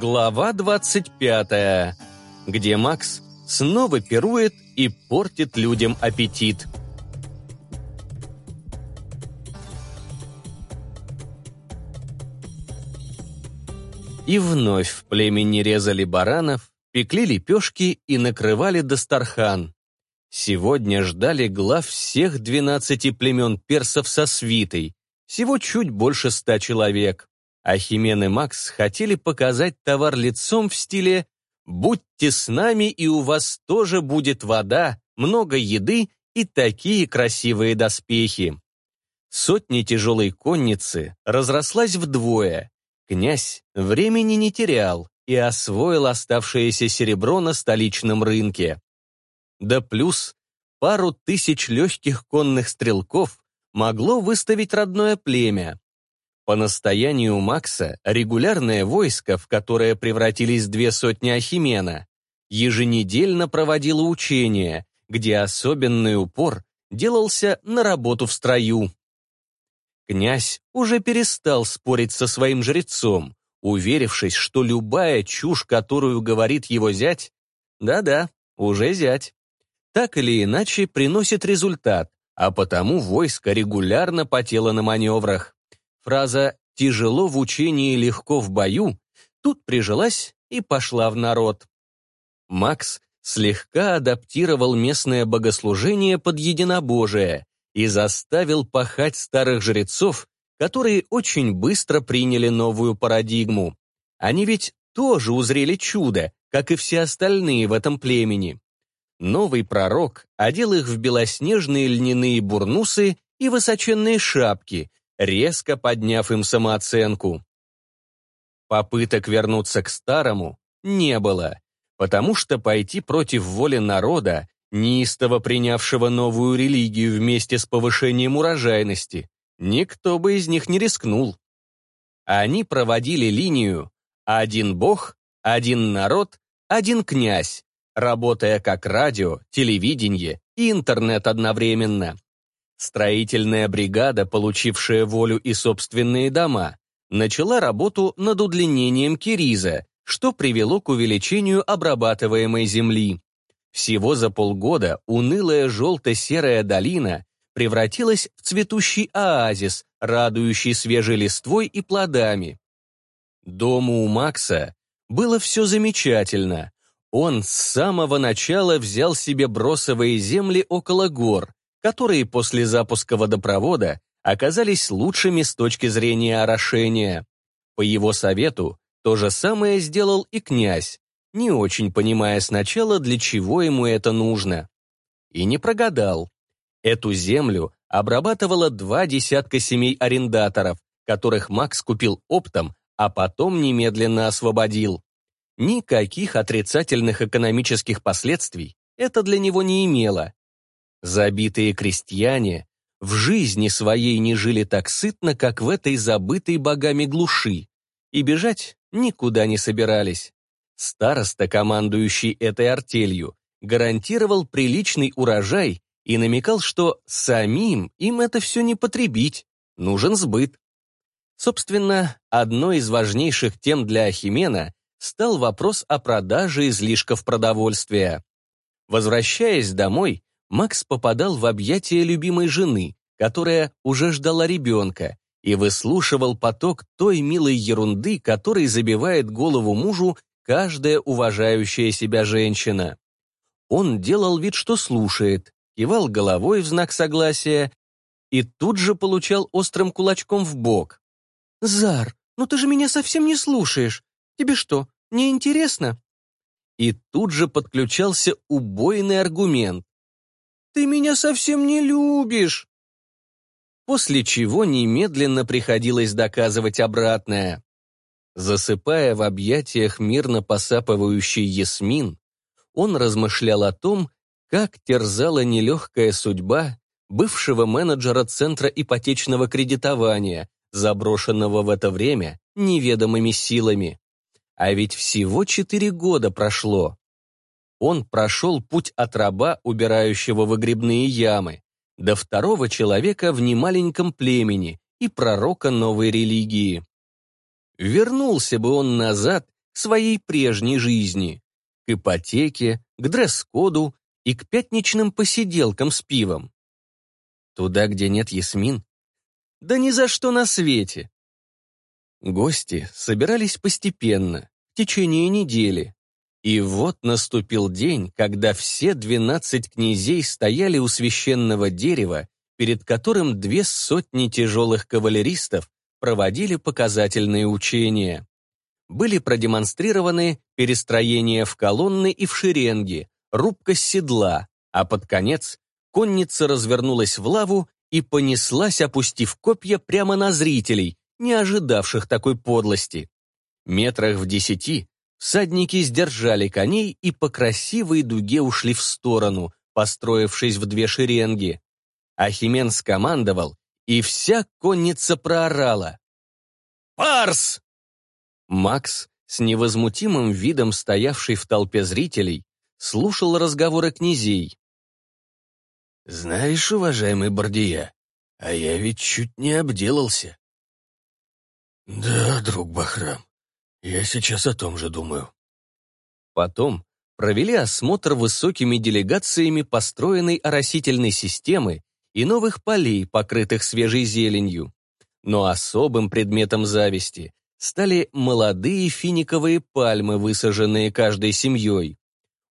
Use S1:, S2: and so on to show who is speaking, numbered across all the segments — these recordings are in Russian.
S1: Глава 25, где Макс снова пирует и портит людям аппетит. И вновь в племени резали баранов, пекли лепешки и накрывали Дастархан. Сегодня ждали глав всех 12 племен персов со свитой, всего чуть больше ста человек а и Макс хотели показать товар лицом в стиле «Будьте с нами, и у вас тоже будет вода, много еды и такие красивые доспехи». Сотни тяжелой конницы разрослась вдвое. Князь времени не терял и освоил оставшееся серебро на столичном рынке. Да плюс пару тысяч легких конных стрелков могло выставить родное племя, по настоянию Макса регулярное войско, в которое превратились две сотни Ахимена, еженедельно проводило учения, где особенный упор делался на работу в строю. Князь уже перестал спорить со своим жрецом, уверившись, что любая чушь, которую говорит его зять, да-да, уже зять, так или иначе приносит результат, а потому войско регулярно потело на маневрах. Фраза «тяжело в учении, легко в бою» тут прижилась и пошла в народ. Макс слегка адаптировал местное богослужение под единобожие и заставил пахать старых жрецов, которые очень быстро приняли новую парадигму. Они ведь тоже узрели чудо, как и все остальные в этом племени. Новый пророк одел их в белоснежные льняные бурнусы и высоченные шапки, резко подняв им самооценку. Попыток вернуться к старому не было, потому что пойти против воли народа, неистово принявшего новую религию вместе с повышением урожайности, никто бы из них не рискнул. Они проводили линию «один бог, один народ, один князь», работая как радио, телевидение и интернет одновременно. Строительная бригада, получившая волю и собственные дома, начала работу над удлинением Кириза, что привело к увеличению обрабатываемой земли. Всего за полгода унылая желто-серая долина превратилась в цветущий оазис, радующий свежей листвой и плодами. Дому у Макса было все замечательно. Он с самого начала взял себе бросовые земли около гор, которые после запуска водопровода оказались лучшими с точки зрения орошения. По его совету то же самое сделал и князь, не очень понимая сначала, для чего ему это нужно. И не прогадал. Эту землю обрабатывало два десятка семей арендаторов, которых Макс купил оптом, а потом немедленно освободил. Никаких отрицательных экономических последствий это для него не имело, Забитые крестьяне в жизни своей не жили так сытно, как в этой забытой богами глуши, и бежать никуда не собирались. Староста, командующий этой артелью, гарантировал приличный урожай и намекал, что самим им это все не потребить, нужен сбыт. Собственно, одной из важнейших тем для Ахимена стал вопрос о продаже излишков продовольствия. Возвращаясь домой, Макс попадал в объятия любимой жены, которая уже ждала ребенка, и выслушивал поток той милой ерунды, которой забивает голову мужу каждая уважающая себя женщина. Он делал вид, что слушает, кивал головой в знак согласия и тут же получал острым кулачком в бок. «Зар, ну ты же меня совсем не слушаешь. Тебе что, не интересно?» И тут же подключался убойный аргумент ты меня совсем не любишь!» После чего немедленно приходилось доказывать обратное. Засыпая в объятиях мирно посапывающий Ясмин, он размышлял о том, как терзала нелегкая судьба бывшего менеджера Центра ипотечного кредитования, заброшенного в это время неведомыми силами. А ведь всего четыре года прошло он прошел путь от раба, убирающего выгребные ямы, до второго человека в немаленьком племени и пророка новой религии. Вернулся бы он назад к своей прежней жизни, к ипотеке, к дресс-коду и к пятничным посиделкам с пивом. Туда, где нет Ясмин? Да ни за что на свете! Гости собирались постепенно, в течение недели, и вот наступил день, когда все двенадцать князей стояли у священного дерева, перед которым две сотни тяжелых кавалеристов проводили показательные учения. Были продемонстрированы перестроение в колонны и в шеренги, рубка седла, а под конец конница развернулась в лаву и понеслась, опустив копья прямо на зрителей, не ожидавших такой подлости. Метрах в десяти Всадники сдержали коней и по красивой дуге ушли в сторону, построившись в две шеренги. Ахимен скомандовал, и вся конница проорала. «Парс!» Макс, с невозмутимым видом стоявший в толпе зрителей, слушал разговоры князей.
S2: «Знаешь, уважаемый Бордия, а я ведь чуть не обделался». «Да, друг Бахрам, «Я сейчас о том же думаю».
S1: Потом провели осмотр высокими делегациями построенной оросительной системы и новых полей, покрытых свежей зеленью. Но особым предметом зависти стали молодые финиковые пальмы, высаженные каждой семьей.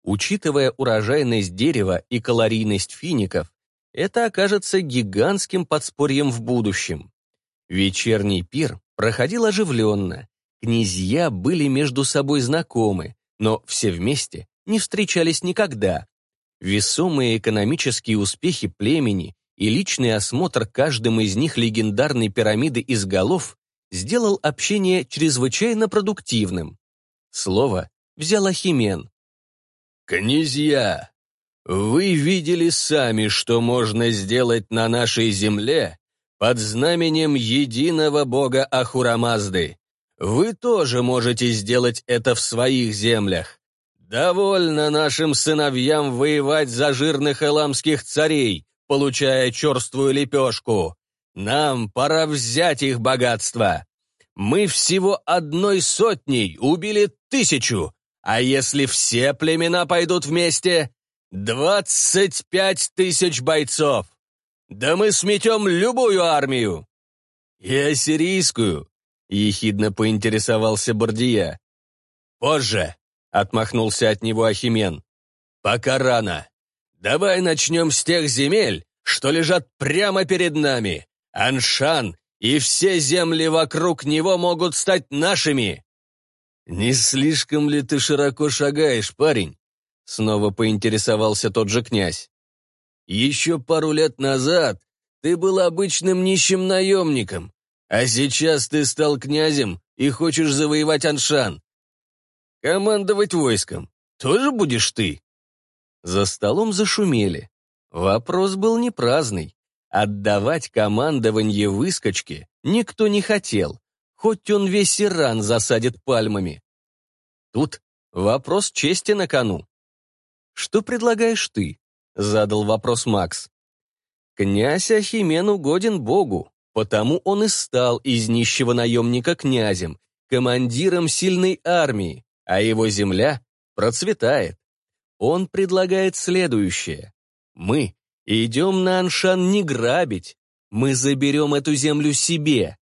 S1: Учитывая урожайность дерева и калорийность фиников, это окажется гигантским подспорьем в будущем. Вечерний пир проходил оживленно, Князья были между собой знакомы, но все вместе не встречались никогда. Весомые экономические успехи племени и личный осмотр каждым из них легендарной пирамиды из голов сделал общение чрезвычайно продуктивным. Слово взял Ахимен.
S2: «Князья, вы видели сами, что можно сделать на нашей земле под знаменем единого бога Ахурамазды. Вы тоже можете сделать это в своих землях. Довольно нашим сыновьям воевать за жирных эламских царей, получая черствую лепешку. Нам пора взять их богатство. Мы всего одной сотней убили тысячу, а если все племена пойдут вместе, двадцать пять тысяч бойцов. Да мы сметем любую армию. И ассирийскую, — ехидно поинтересовался Бордия. «Позже!» — отмахнулся от него Ахимен. «Пока рано. Давай начнем с тех земель, что лежат прямо перед нами. Аншан и все земли вокруг него могут стать нашими!» «Не слишком ли ты широко шагаешь, парень?» — снова поинтересовался тот же князь. «Еще пару лет назад ты был обычным нищим наемником, а сейчас ты стал князем и хочешь завоевать Аншан. Командовать войском тоже будешь ты?»
S1: За столом зашумели. Вопрос был не праздный. Отдавать командование выскочке никто не хотел, хоть он весь Иран засадит пальмами. Тут вопрос чести на кону. «Что предлагаешь ты?» — задал вопрос Макс. «Князь Ахимен угоден Богу, Потому он и стал из нищего наемника князем, командиром сильной армии, а его земля процветает. Он предлагает следующее. Мы идем на Аншан не грабить, мы заберем эту землю себе.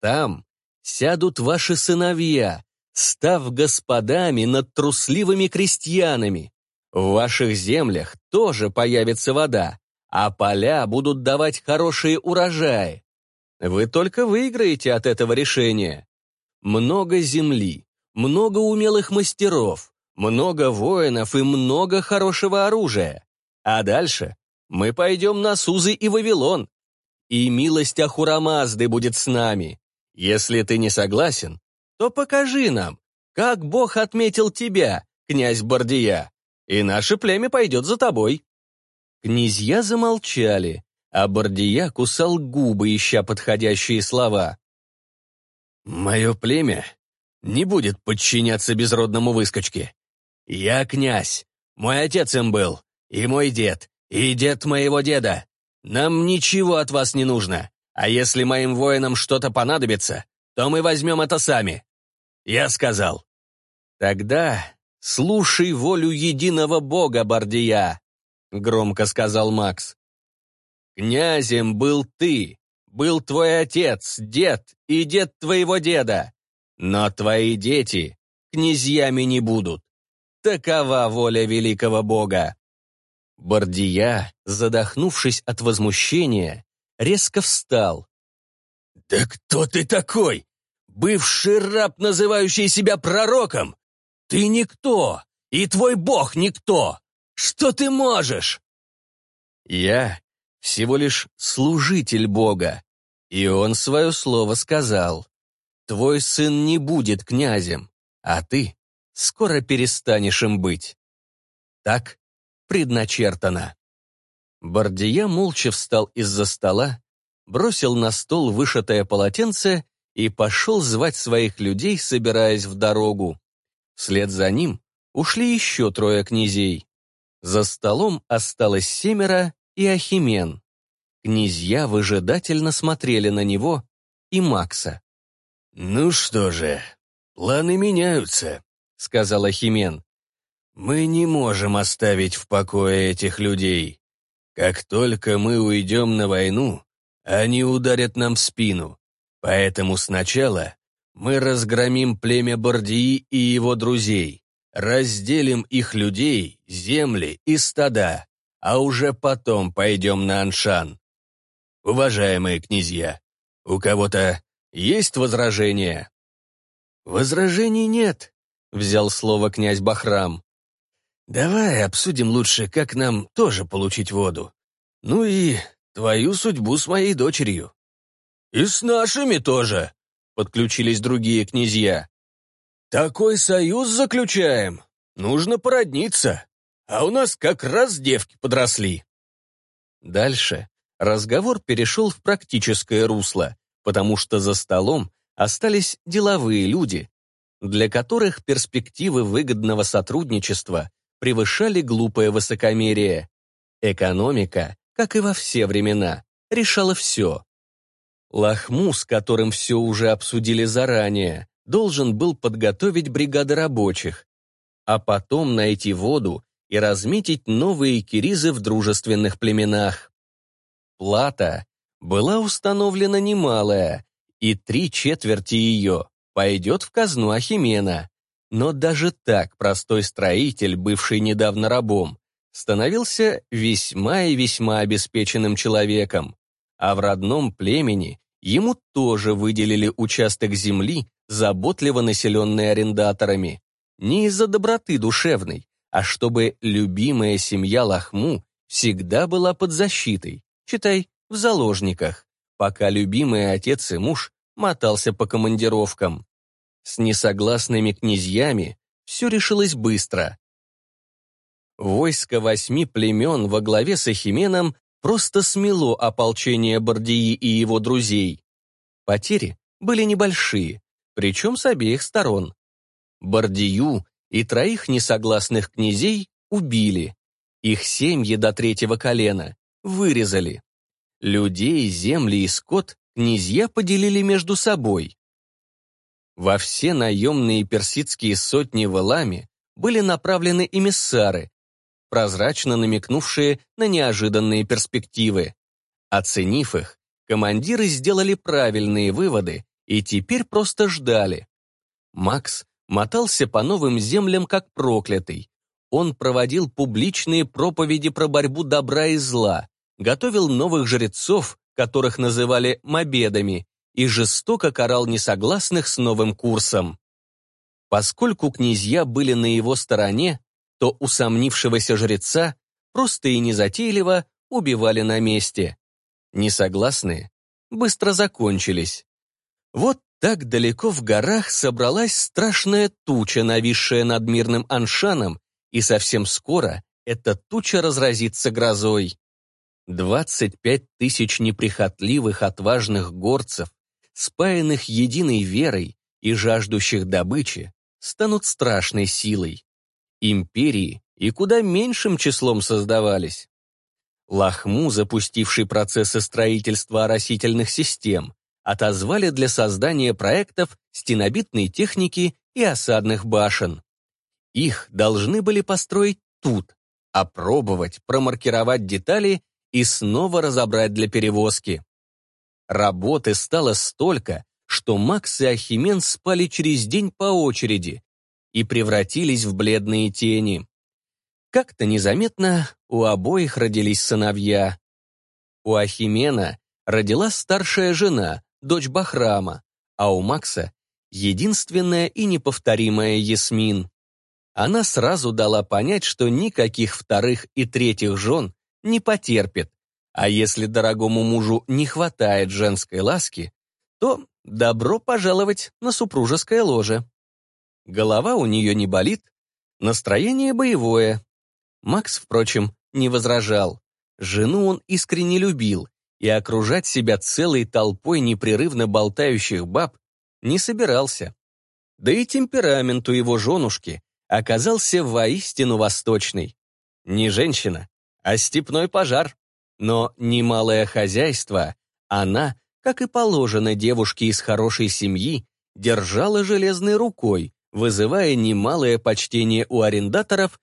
S1: Там сядут ваши сыновья, став господами над трусливыми крестьянами. В ваших землях тоже появится вода, а поля будут давать хорошие урожаи. Вы только выиграете от этого решения. Много земли, много умелых мастеров, много воинов и много хорошего оружия. А дальше мы пойдем на Сузы и Вавилон. И милость Ахурамазды будет с нами. Если ты не согласен, то покажи нам, как Бог отметил тебя, князь Бордия, и наше племя пойдет за тобой». Князья замолчали, а Бордия кусал губы, ища подходящие слова.
S2: «Мое племя не будет подчиняться безродному выскочке. Я князь, мой отец им был, и мой дед, и дед моего деда. Нам ничего от вас не нужно, а если моим воинам что-то понадобится, то мы возьмем это сами». Я сказал.
S1: «Тогда слушай волю единого бога, Бордия», — громко сказал Макс. Князем был ты, был твой отец, дед и дед твоего деда. Но твои дети князьями не будут. Такова воля великого бога». Бордия, задохнувшись от возмущения, резко встал. «Да кто ты такой? Бывший раб, называющий себя пророком? Ты никто, и твой бог никто! Что ты можешь?» «Я всего лишь служитель Бога. И он свое слово сказал, «Твой сын не будет князем, а ты скоро перестанешь им быть». Так предначертано. Бардия молча встал из-за стола, бросил на стол вышитое полотенце и пошел звать своих людей, собираясь в дорогу. Вслед за ним ушли еще трое князей. За столом осталось семеро, и Ахимен. Князья выжидательно смотрели на него и Макса. «Ну что же, планы меняются», — сказал Ахимен. «Мы не можем оставить в покое этих людей. Как только мы уйдем на войну, они ударят нам в спину. Поэтому сначала мы разгромим племя Бордии и его друзей, разделим их людей, земли и стада, а уже потом пойдем на Аншан. Уважаемые князья, у кого-то есть возражения?» «Возражений нет», — взял слово князь Бахрам. «Давай обсудим лучше, как нам тоже получить воду. Ну и твою судьбу с моей дочерью». «И с нашими тоже», — подключились другие князья. «Такой союз заключаем. Нужно породниться а у нас как раз девки подросли. Дальше разговор перешел в практическое русло, потому что за столом остались деловые люди, для которых перспективы выгодного сотрудничества превышали глупое высокомерие. Экономика, как и во все времена, решала все. Лохму, с которым все уже обсудили заранее, должен был подготовить бригады рабочих, а потом найти воду и разметить новые киризы в дружественных племенах. Плата была установлена немалая, и три четверти ее пойдет в казну Ахимена. Но даже так простой строитель, бывший недавно рабом, становился весьма и весьма обеспеченным человеком. А в родном племени ему тоже выделили участок земли, заботливо населенный арендаторами. Не из-за доброты душевной, а чтобы любимая семья Лахму всегда была под защитой, читай, в заложниках, пока любимый отец и муж мотался по командировкам. С несогласными князьями все решилось быстро. Войско восьми племен во главе с Эхименом просто смело ополчение Бордии и его друзей. Потери были небольшие, причем с обеих сторон. Бордию и троих несогласных князей убили. Их семьи до третьего колена вырезали. Людей, земли и скот князья поделили между собой. Во все наемные персидские сотни в Эламе были направлены эмиссары, прозрачно намекнувшие на неожиданные перспективы. Оценив их, командиры сделали правильные выводы и теперь просто ждали. Макс мотался по новым землям как проклятый. Он проводил публичные проповеди про борьбу добра и зла, готовил новых жрецов, которых называли «мобедами», и жестоко карал несогласных с новым курсом. Поскольку князья были на его стороне, то усомнившегося жреца просто и незатейливо убивали на месте. Несогласные быстро закончились. Вот так далеко в горах собралась страшная туча, нависшая над мирным Аншаном, и совсем скоро эта туча разразится грозой. 25 тысяч неприхотливых, отважных горцев, спаянных единой верой и жаждущих добычи, станут страшной силой. Империи и куда меньшим числом создавались. Лахму, запустивший процессы строительства оросительных систем, отозвали для создания проектов стенобитной техники и осадных башен. Их должны были построить тут, опробовать, промаркировать детали и снова разобрать для перевозки. Работы стало столько, что Макс и Ахимен спали через день по очереди и превратились в бледные тени. Как-то незаметно у обоих родились сыновья. У Ахимена родила старшая жена, дочь Бахрама, а у Макса единственная и неповторимая Ясмин. Она сразу дала понять, что никаких вторых и третьих жен не потерпит, а если дорогому мужу не хватает женской ласки, то добро пожаловать на супружеское ложе. Голова у нее не болит, настроение боевое. Макс, впрочем, не возражал. Жену он искренне любил и окружать себя целой толпой непрерывно болтающих баб не собирался. Да и темперамент у его женушки оказался воистину восточный. Не женщина, а степной пожар. Но немалое хозяйство она, как и положено девушке из хорошей семьи, держала железной рукой, вызывая немалое почтение у арендаторов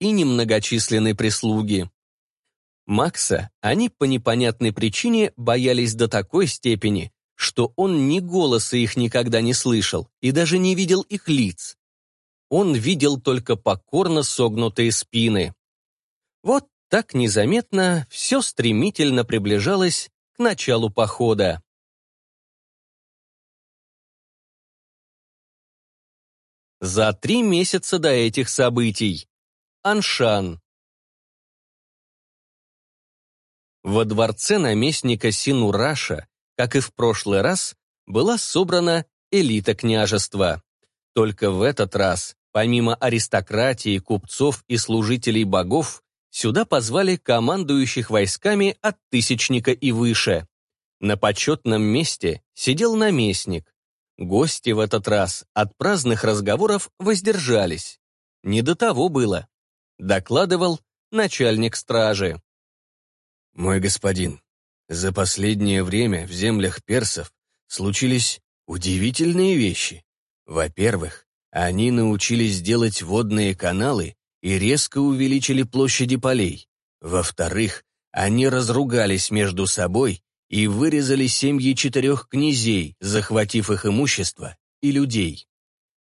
S1: и немногочисленной прислуги. Макса они по непонятной причине боялись до такой степени, что он ни голоса их никогда не слышал и даже не видел их лиц. Он видел только покорно согнутые спины. Вот так незаметно все стремительно приближалось к началу похода. За три месяца до этих событий. Аншан. Во дворце наместника Синураша, как и в прошлый раз, была собрана элита княжества. Только в этот раз, помимо аристократии, купцов и служителей богов, сюда позвали командующих войсками от тысячника и выше. На почетном месте сидел наместник. Гости в этот раз от праздных разговоров воздержались. Не до того было. Докладывал начальник стражи.
S2: «Мой господин, за последнее время в землях персов случились удивительные вещи. Во-первых, они научились делать водные каналы и резко увеличили площади полей. Во-вторых, они разругались между собой и вырезали семьи четырех князей, захватив их имущество и людей.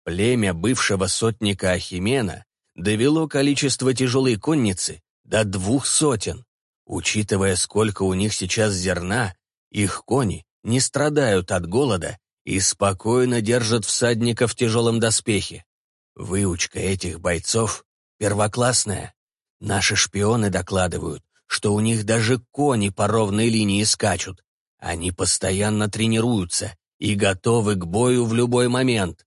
S2: Племя бывшего сотника Ахимена довело количество тяжелой конницы до двух сотен, Учитывая, сколько у них сейчас зерна, их кони не страдают от голода и спокойно держат всадника в тяжелом доспехе. Выучка этих бойцов первоклассная. Наши шпионы докладывают, что у них даже кони по ровной линии скачут. Они постоянно тренируются и готовы к бою в любой момент.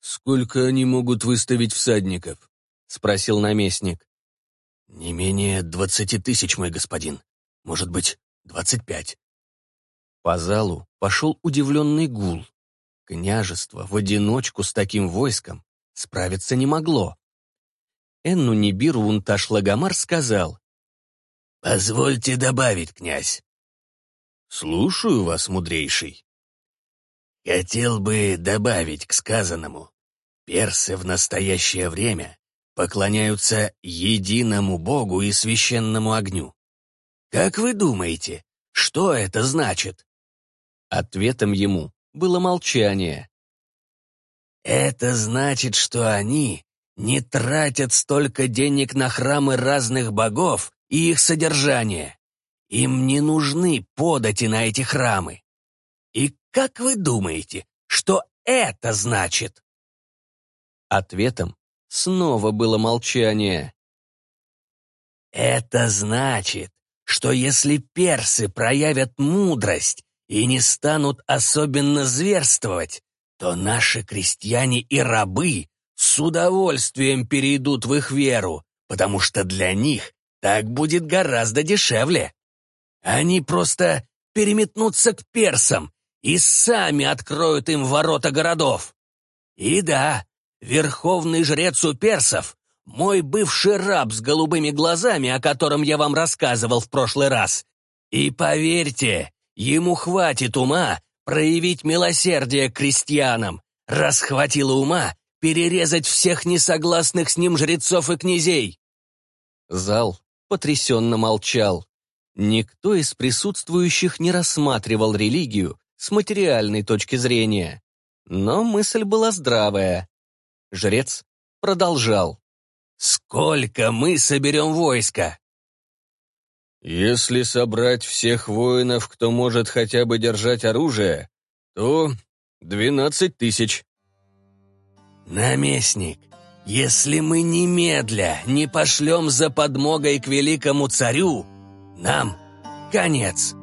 S2: «Сколько они могут выставить всадников?» — спросил наместник. «Не менее двадцати тысяч, мой господин. Может быть, двадцать пять».
S1: По залу пошел удивленный гул. Княжество в одиночку с таким войском справиться не могло. Энну Нибир Вунташ Лагомар сказал.
S3: «Позвольте добавить, князь».
S2: «Слушаю вас, мудрейший».
S3: «Хотел бы добавить к сказанному. Персы в настоящее время поклоняются единому Богу и священному огню. Как вы думаете, что это значит?»
S1: Ответом ему было молчание.
S3: «Это значит, что они не тратят столько денег на храмы разных богов и их содержание. Им не нужны подати на эти храмы. И как вы думаете, что это значит?»
S1: Ответом Снова было молчание.
S3: «Это значит, что если персы проявят мудрость и не станут особенно зверствовать, то наши крестьяне и рабы с удовольствием перейдут в их веру, потому что для них так будет гораздо дешевле. Они просто переметнутся к персам и сами откроют им ворота городов. И да, Верховный жрец у персов, мой бывший раб с голубыми глазами, о котором я вам рассказывал в прошлый раз. И поверьте, ему хватит ума проявить милосердие к крестьянам. Расхватило ума перерезать всех несогласных с ним жрецов и князей.
S1: Зал потрясенно молчал. Никто из присутствующих не рассматривал религию с материальной точки зрения. Но мысль была здравая. Жрец продолжал.
S3: «Сколько мы соберем войска?»
S2: «Если собрать всех воинов, кто может хотя бы держать оружие, то двенадцать тысяч».
S3: «Наместник, если мы немедля не пошлем за подмогой к великому царю, нам конец!»